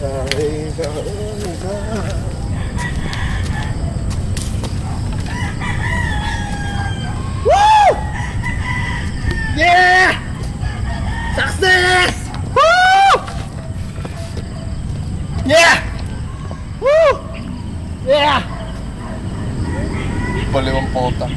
sorry, sorry, sorry. Woo! Yeah! Success! Woo! Yeah! Woo! Yeah! Valeu uma ponta.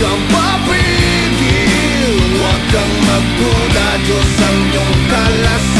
kang mapigil Huwag kang magpula Diyos ang iyong kalas